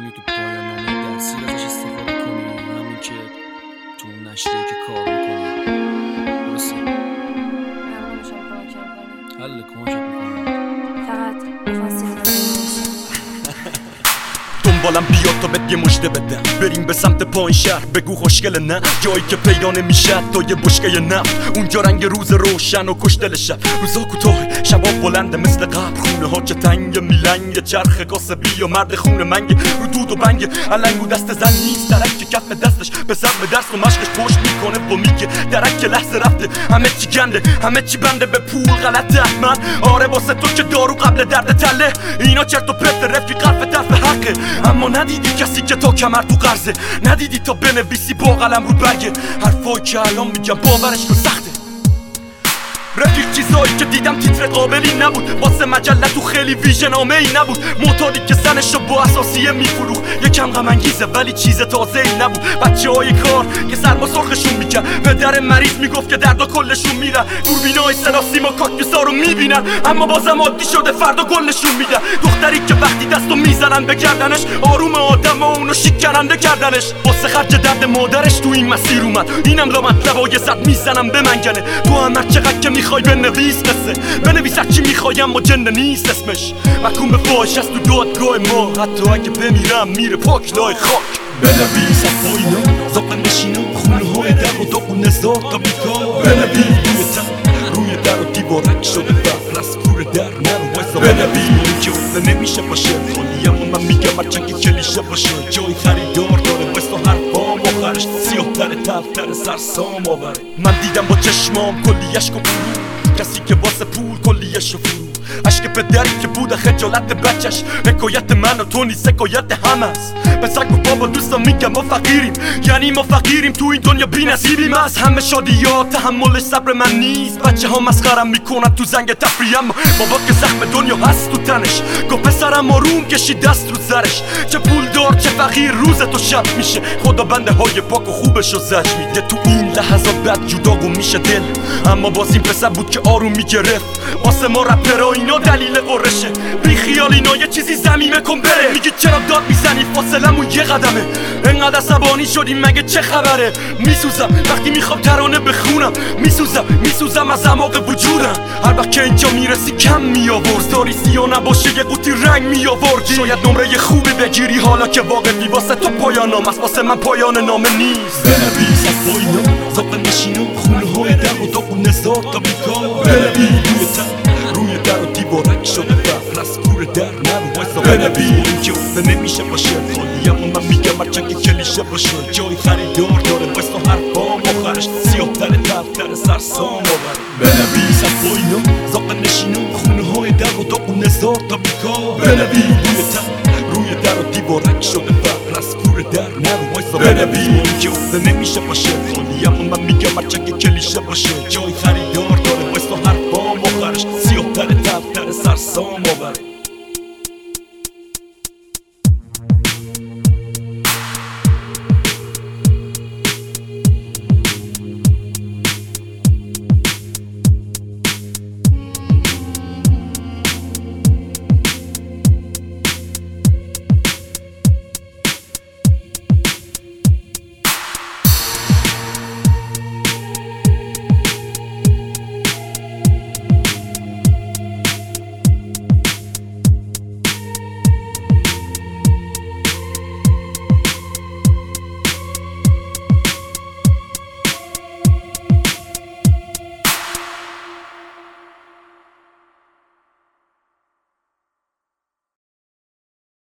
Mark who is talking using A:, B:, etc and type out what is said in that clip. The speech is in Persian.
A: می‌تونی تو پایان
B: دنبالم بیا تا بهت یه مشته بدم بریم به سمت پایین شهر. بگو خوشگل نه. جایی که پیدا نمیشه تا یه بشکه نفت اونجا رنگ روز روشن و کشتل شب. روزا کوتاه شبا بلنده مثل قبل خونه ها که تنگ میلنگ. چرخ کاسبی و مرد خونه منگ. رو دود و بنگ. علنگ و دست زن نیست. درک که کف دستش به به درس و مشقش پشت می‌کنه و میگه درک که لحظه رفته. همه چی گنده. همه چی بنده. به پول غلطه من آره واسه تو که دارو قبل درد تله. اینا چرت و پرت رفیق طرف حقه. اما ندیدی کسی که تا کمر تو قرضه؟ ندیدی تا بنویسی با قلم رو برگه حرفایی که الان میگم باورش رو سخته. چیزایی که دیدم تیتر قابلی نبود. واسه مجله تو خیلی ویژن ای نبود. معتادی که زنش رو با اساسیه میفروخ یکم غم انگیزه ولی چیز تازه ای نبود. بچه های کار که سرما سرخشون می‌کرد. پدر مریض می‌گفت که دردا کلشون میرن. دوربینای صدا سیما کاکتوسا رو می‌بینن. اما بازم عادی شده فردا گلشون میدن دختری که وقتی دستو می‌زنن به گردنش آروم آدم و اونو شکننده کردنش. واسه خرج درد مادرش تو این مسیر اومد. اینم لا مطلبای زد می‌زنم به منگنه. تو هم چقدر که می‌خوای بنویس. قصه بنویس هر چی می‌خوای اما جنده نیست اسمش محکوم به فاش از تو دادگاه ما. حتی اگه بمیرم میره پاک لای خاک. بنویس. از پایینا زاق نشینا خونه های در و داغون نزار تا بیکار. بنویس. روی در و دیوارک شده بر از کور در نرو وایسا. بنویس. که افتاده نمیشه باشه. کلی اما من میگم هرچند که کلیشه باشه. جای خریدار داره وایسا حرفام آخرش سیاه تر تر تر سرسام آوره من دیدم با چشمام کلی اشک و کسی که واسه پول کلیش رو عشق پدری که بوده خجالت بچش حکایت من و تو نیست حکایت همه است سگ و بابا دوستان میگم ما فقیریم یعنی ما فقیریم تو این دنیا بی نصیبیم از همه شادیات تحملش صبر من نیست بچه ها مسخرم می‌کنن تو زنگ تفریم بابا که زخم دنیا هست تو تنش گفت پسرم آروم کشی دست رو سرش چه پول دار چه فقیر روز تو شب میشه خدا بنده های پاک و خوبش رو زج میده تو این لحظات بد جداگو میشه دل اما باز این پسر بود که آروم می‌گرفت واسه ما رپرا اینا دلیل قرشه بی خیال اینا یه چیزی زمینه کن بره. میگی چرا داد می‌زنی؟ فاصلمون یه قدمه. انقدر عصبانی شدیم مگه چه خبره؟ میسوزم. وقتی می‌خوام ترانه بخونم میسوزم. میسوزم از عماق وجودم. هر وقت که اینجا می‌رسی کم میآورد داری سیا نباشه یه قوطی رنگ میآوردی. شاید نمره خوبی بگیری. حالا که واقعی واسه تو پایان نام است. واسه من پایان نامه نیست. بنویس. از پایینا زاق نشینا خونه های در و داغون نزار تا بیکار. در و دیوارک شده بر از کور در نرو وایسا بنویس که افته نمیشه باشه خالی اما من میگم هرچند که کلیشه باشه جای خریدار داره وایسا حرفام آخرش سیاه تر تر سرسام آور بنویس از پایینا زاق نشینا خونه های در و داغون نزار تا بیکار بنویس روی در و دیوارک شده بر از کور در نرو وایسا بنویس که افته نمیشه باشه خالی اما من میگم هرچند که کلیشه باشه جای خریدار داره وایسا